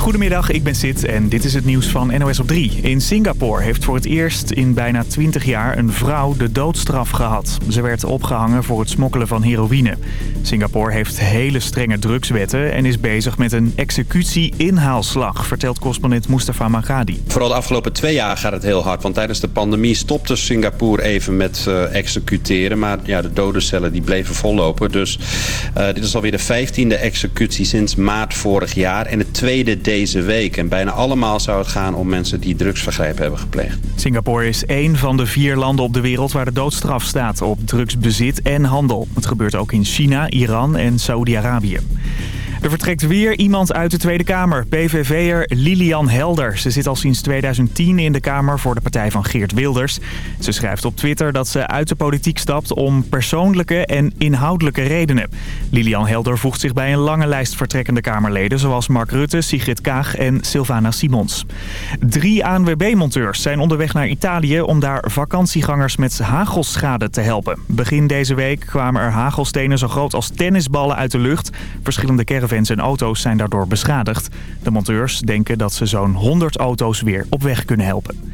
Goedemiddag, ik ben Sid en dit is het nieuws van NOS op 3. In Singapore heeft voor het eerst in bijna 20 jaar een vrouw de doodstraf gehad. Ze werd opgehangen voor het smokkelen van heroïne. Singapore heeft hele strenge drugswetten en is bezig met een executie-inhaalslag, vertelt correspondent Mustafa Magadi. Vooral de afgelopen twee jaar gaat het heel hard, want tijdens de pandemie stopte Singapore even met uh, executeren. Maar ja, de dodencellen die bleven vollopen. Dus uh, dit is alweer de vijftiende executie sinds maart vorig jaar en de tweede deze week. En bijna allemaal zou het gaan om mensen die drugsvergrijpen hebben gepleegd. Singapore is één van de vier landen op de wereld waar de doodstraf staat op drugsbezit en handel. Het gebeurt ook in China, Iran en Saudi-Arabië. Er vertrekt weer iemand uit de Tweede Kamer. PVV'er Lilian Helder. Ze zit al sinds 2010 in de Kamer voor de partij van Geert Wilders. Ze schrijft op Twitter dat ze uit de politiek stapt om persoonlijke en inhoudelijke redenen. Lilian Helder voegt zich bij een lange lijst vertrekkende Kamerleden... zoals Mark Rutte, Sigrid Kaag en Sylvana Simons. Drie ANWB-monteurs zijn onderweg naar Italië... om daar vakantiegangers met hagelschade te helpen. Begin deze week kwamen er hagelstenen zo groot als tennisballen uit de lucht. Verschillende caravans caravans en auto's zijn daardoor beschadigd. De monteurs denken dat ze zo'n 100 auto's weer op weg kunnen helpen.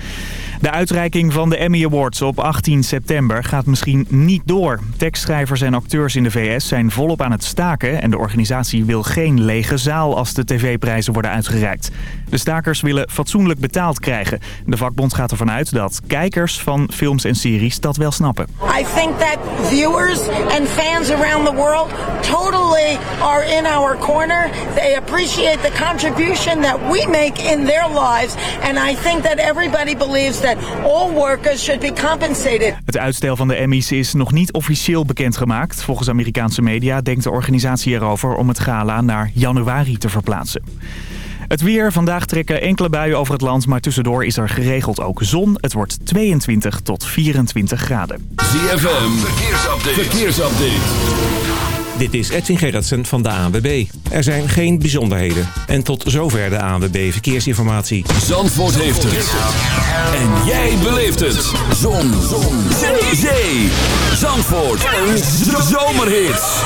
De uitreiking van de Emmy Awards op 18 september gaat misschien niet door. Tekstschrijvers en acteurs in de VS zijn volop aan het staken... en de organisatie wil geen lege zaal als de tv-prijzen worden uitgereikt. De stakers willen fatsoenlijk betaald krijgen. De vakbond gaat ervan uit dat kijkers van films en series dat wel snappen. I think that viewers and fans around the world totally are in our corner. They appreciate the contribution that we make in their lives. And I think that everybody believes that all workers should be compensated. Het uitstel van de Emmys is nog niet officieel bekendgemaakt. Volgens Amerikaanse media denkt de organisatie erover om het gala naar januari te verplaatsen. Het weer. Vandaag trekken enkele buien over het land, maar tussendoor is er geregeld ook zon. Het wordt 22 tot 24 graden. ZFM. Verkeersupdate. Verkeersupdate. Dit is Edwin Gerritsen van de ANWB. Er zijn geen bijzonderheden. En tot zover de ANWB Verkeersinformatie. Zandvoort heeft het. En jij beleeft het. Zon. Zon. Zee. Zandvoort. Een zomerhit.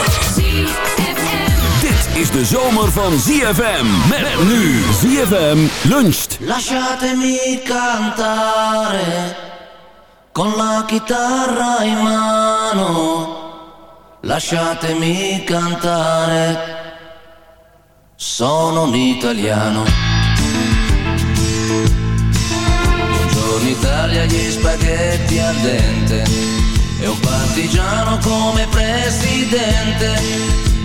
Is de zomer van ZFM. Met nu ZFM luncht. Lasciatemi cantare. Con la chitarra in mano. Lasciatemi cantare, sono un italiano. Buongiorno Italia, gli spaghetti al dente, e un partigiano come presidente,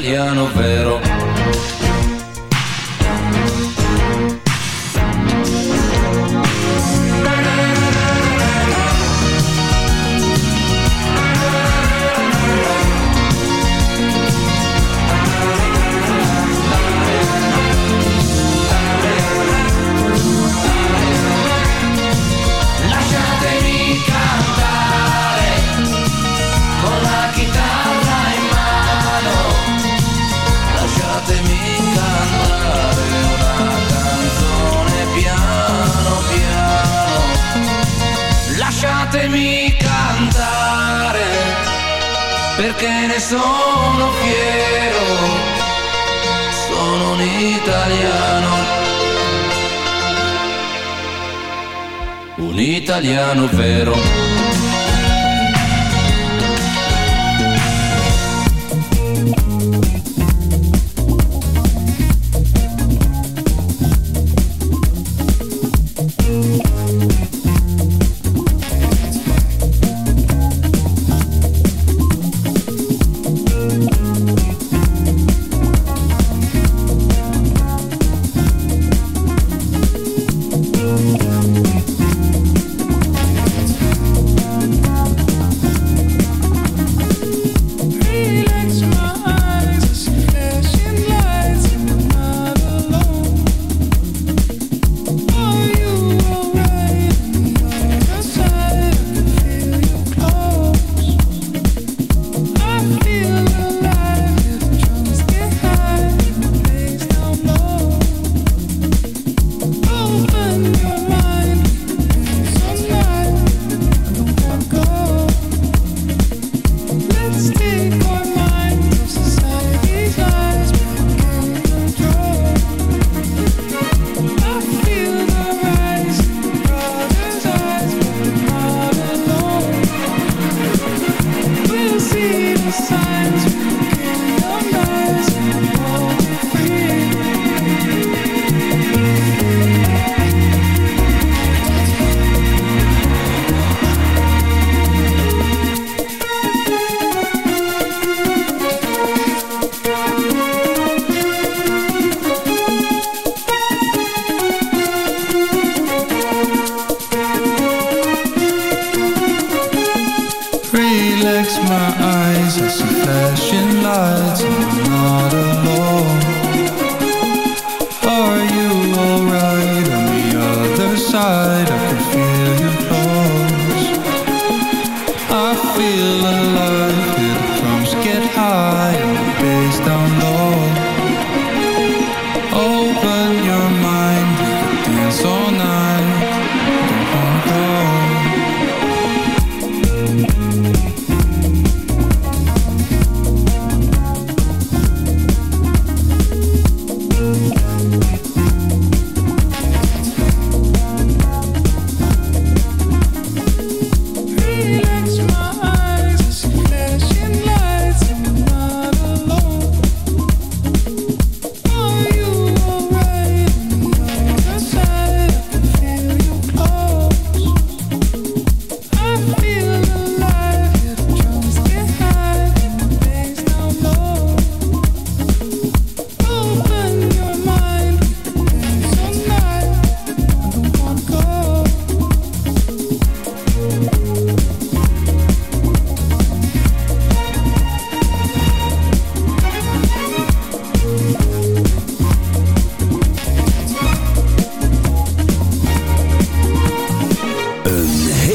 italiano vero. italiano vero.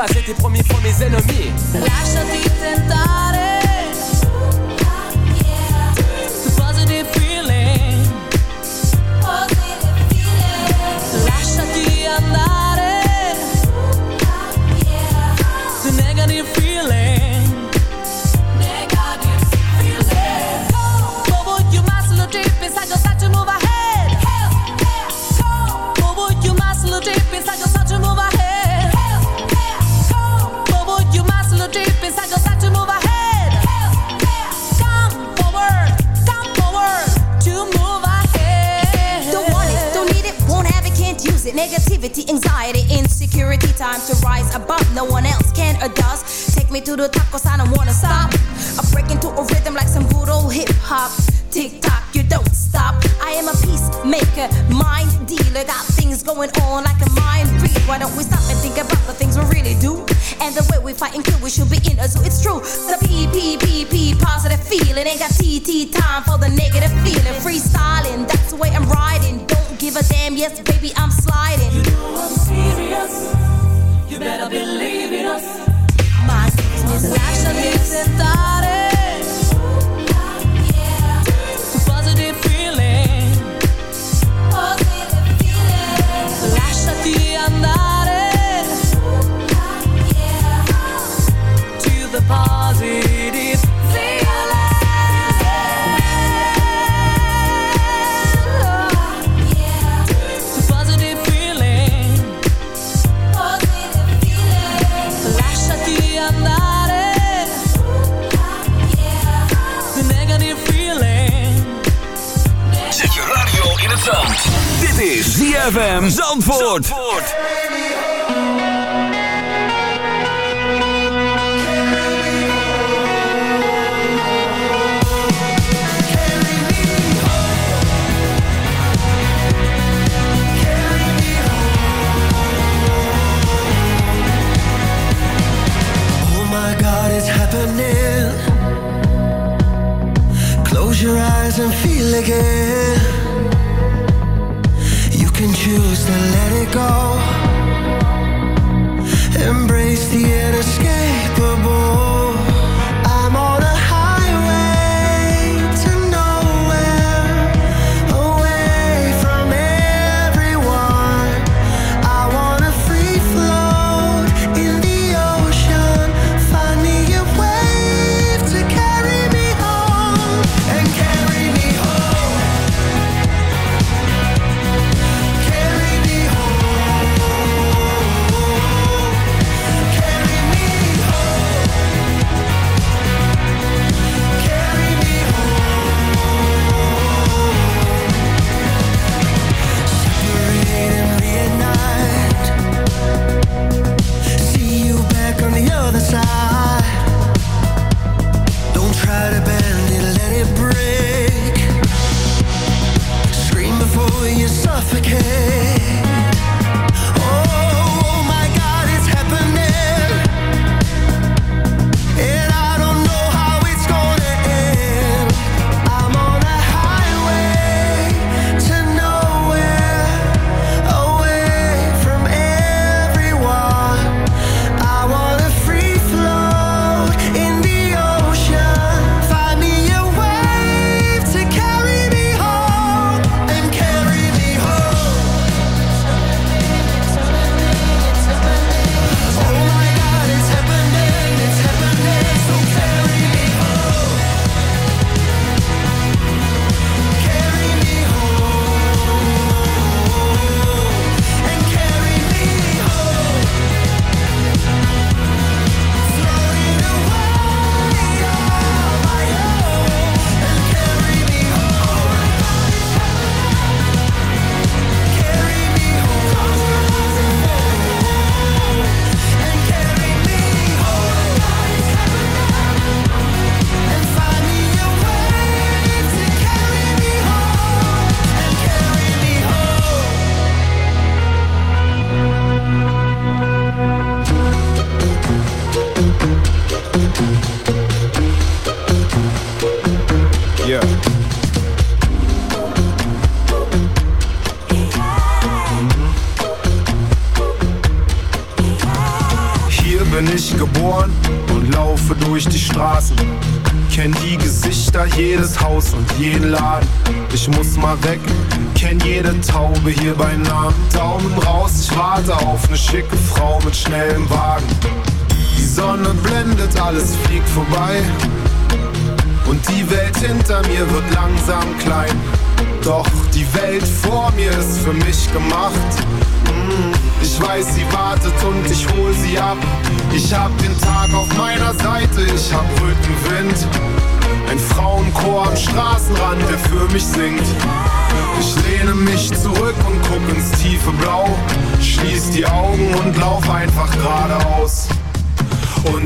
A de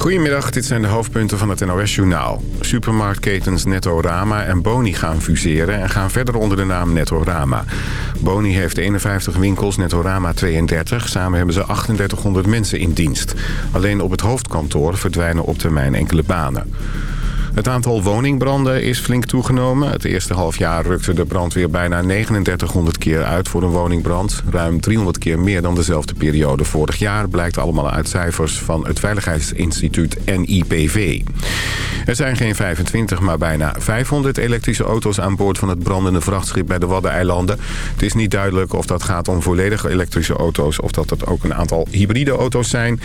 Goedemiddag, dit zijn de hoofdpunten van het NOS-journaal. Supermarktketens Nettorama en Boni gaan fuseren en gaan verder onder de naam Nettorama. Boni heeft 51 winkels, Nettorama 32. Samen hebben ze 3800 mensen in dienst. Alleen op het hoofdkantoor verdwijnen op termijn enkele banen. Het aantal woningbranden is flink toegenomen. Het eerste halfjaar rukte de brandweer bijna 3900 keer uit voor een woningbrand. Ruim 300 keer meer dan dezelfde periode vorig jaar... blijkt allemaal uit cijfers van het Veiligheidsinstituut NIPV. Er zijn geen 25, maar bijna 500 elektrische auto's aan boord van het brandende vrachtschip bij de Waddeneilanden. Het is niet duidelijk of dat gaat om volledig elektrische auto's... of dat het ook een aantal hybride auto's zijn.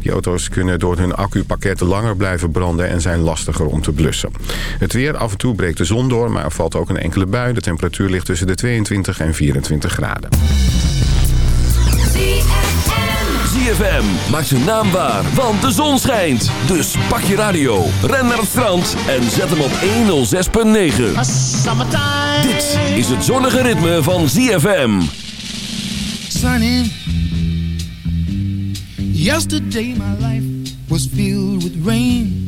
Die auto's kunnen door hun accupakketten langer blijven branden... en zijn lastiger om te blussen. Het weer, af en toe breekt de zon door, maar er valt ook een enkele bui. De temperatuur ligt tussen de 22 en 24 graden. ZFM maakt zijn naam waar, want de zon schijnt. Dus pak je radio, ren naar het strand en zet hem op 106.9. Dit is het zonnige ritme van ZFM. sunny. Yesterday my life was filled with rain.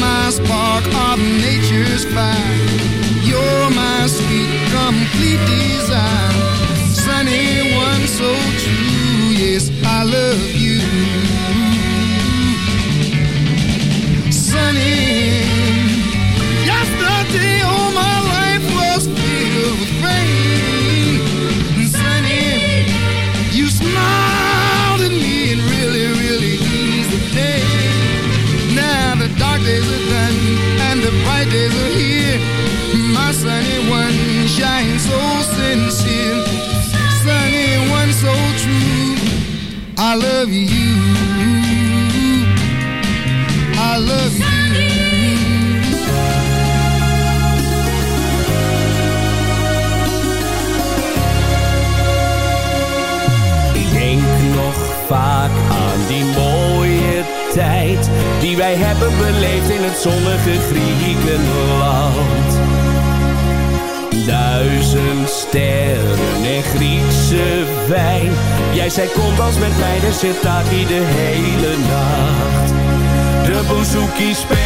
my spark of nature's fire. zit daar die de hele nacht. De bouzouki speelt.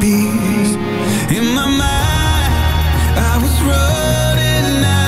peace In my mind I was running out.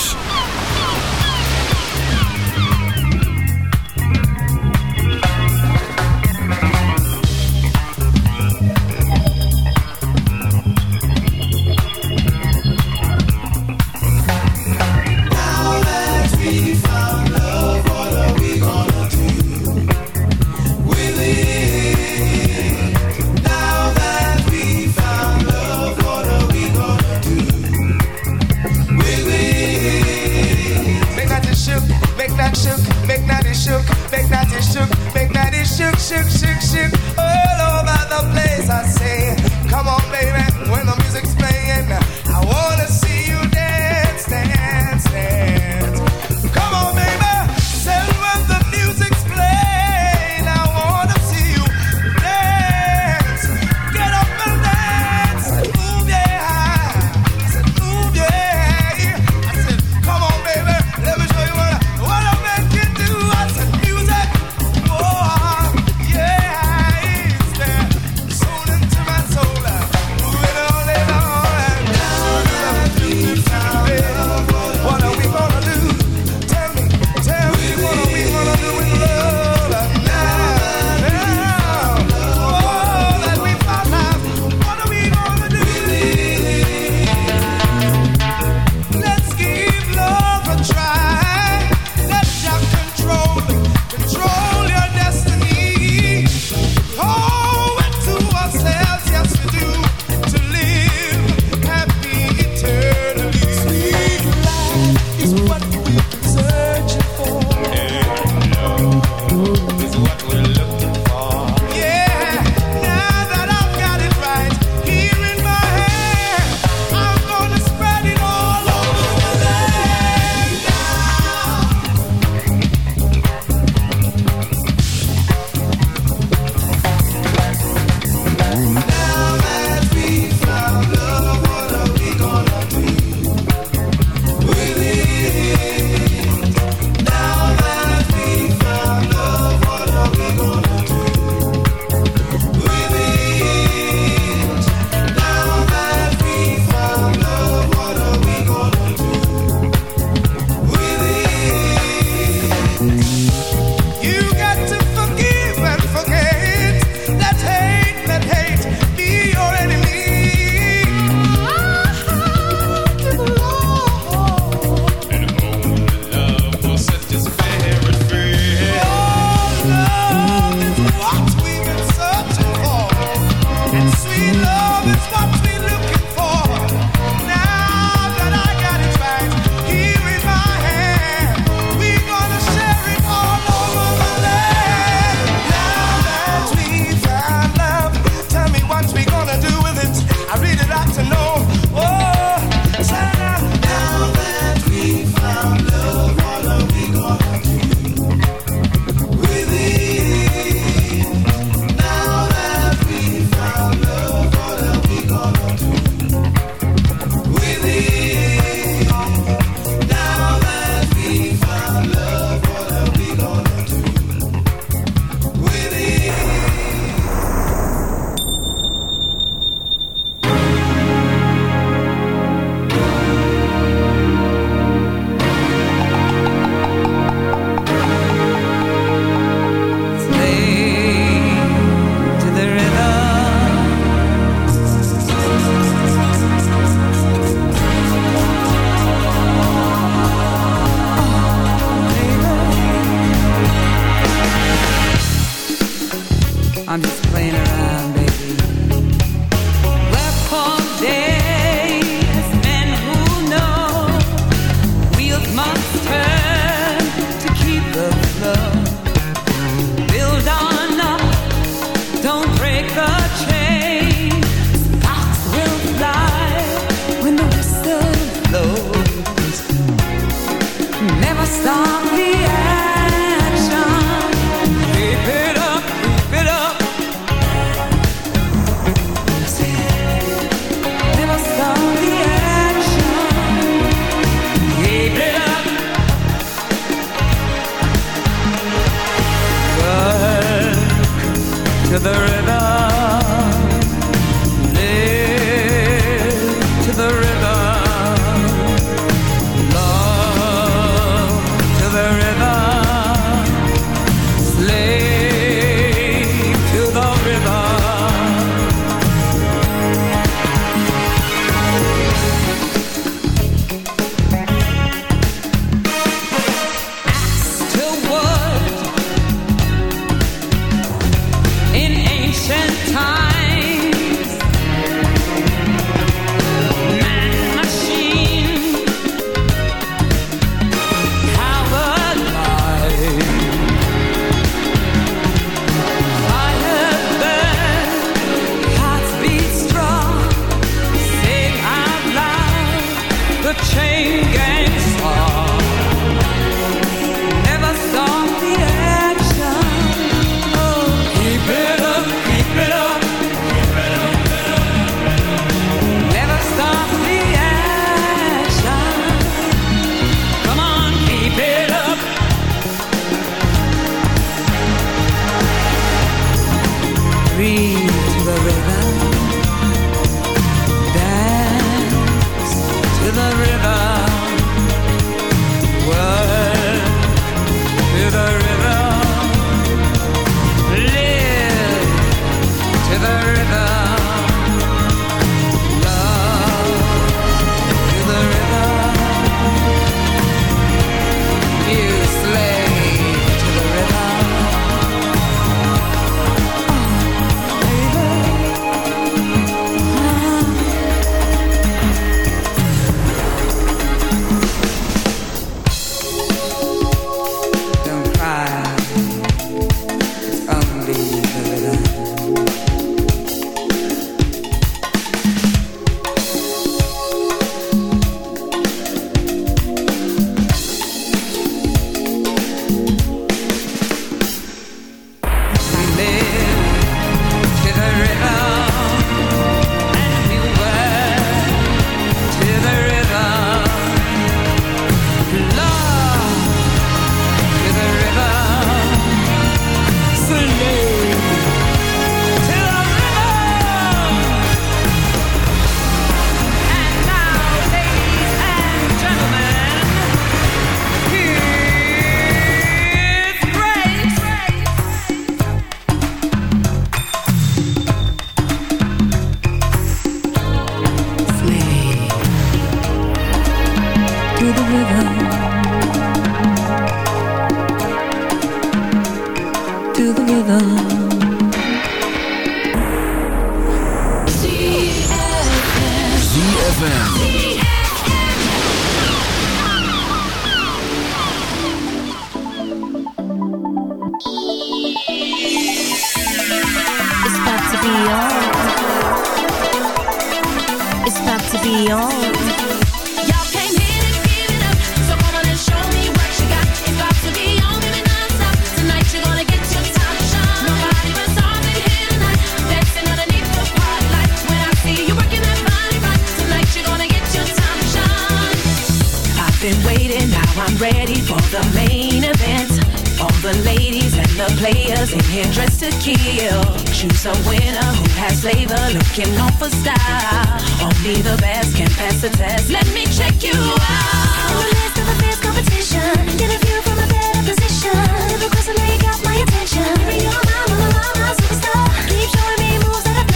Players in here dressed to kill. Choose a winner who has flavor, looking on for style. Only the best can pass the test. Let me check you out. The midst of a fierce competition, get a view from a better position. Never question that you got my attention. You're my, my, my, my superstar. Keep showing me moves that are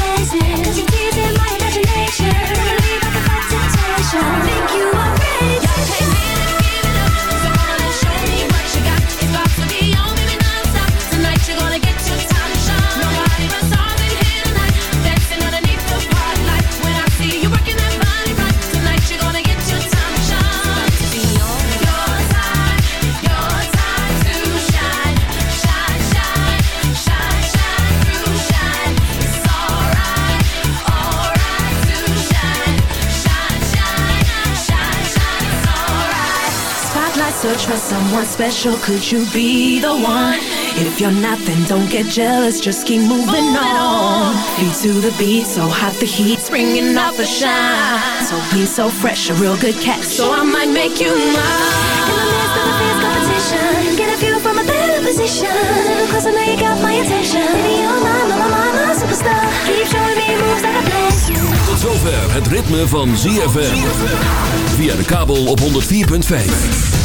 you're my imagination. Like a you for someone special. Could you be the one? If you're not, then don't get jealous. Just keep moving on. Feet to the beat, so hot the heat's bringing out the shine. So clean, so fresh, a real good catch. So I might make you In the mine. midst of a fierce competition, get a view from a better position. Never question that you got my attention. Baby, you're my, my, my, my, my superstar. Keep showing me moves that are blazing. Tot zover het ritme van ZFM. Via de kabel op 104.5.